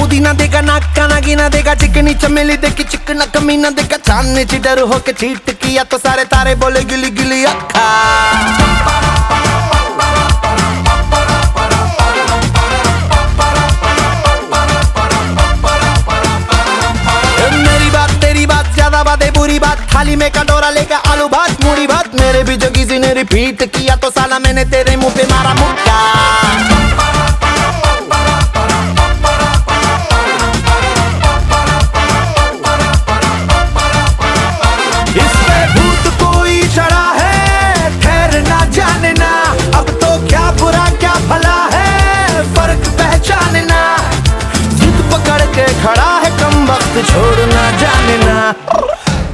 नाका ना देगा, चिकनी चमेली देखी चिकना कमीना देखा चांदनी चिडर होके चीट किया तो सारे तारे बोले गिली गिली अखा। बुरी बात। थाली में कटोरा लेकर आलू भात मूड़ी भात। मेरे भी जो किसी ने रिपीट किया तो साला मैंने तेरे मुँह पे मारा मुक्का। कम छोड़ना जाने ना।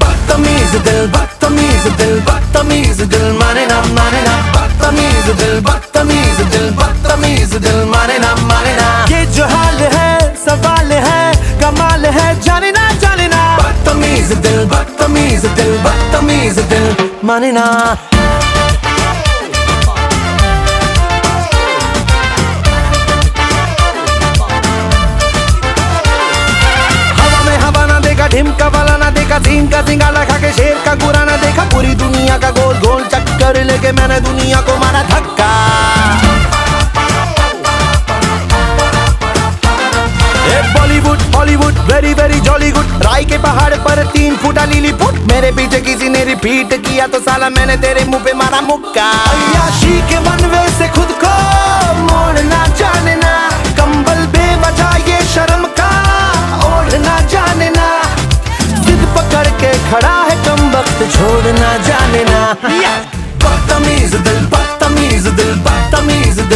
बदतमीज दिल बदतमीज दिल बदतमीज दिल माने ना माने ना। बदतमीज दिल बदतमीज दिल बदतमीज दिल माने ना माने ना। ये जो हाल है सवाल है कमाल है जाने ना जाने ना। बदतमीज दिल बदतमीज दिल बदतमीज दिल माने ना। वाला ना देखा सीन का सिंगाला खा के शेर का गुरा ना देखा। पूरी दुनिया का गोल गोल चक्कर लेके मैंने दुनिया को मारा धक्का। Bollywood, Hollywood very very jolly good राय के पहाड़ पर तीन फुटा लीली फुट। मेरे पीछे किसी ने रिपीट किया तो साला मैंने तेरे मुँह पे मारा मुक्का। के मनवे से खुद को वक्त जाने ना। बदतमीज दिल बदतमीज दिल बदतमीज दिल।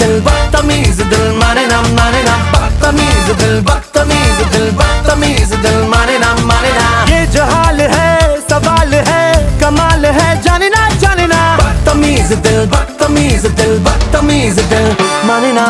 दिल बदतमीज दिल माने ना माने ना बदतमीज दिल बदतमीज दिल बदतमीज दिल माने ना माने ना ये जो हाल है सवाल है कमाल है जाने ना जाने ना। बदतमीज दिल बदतमीज दिल बदतमीज दिल माने ना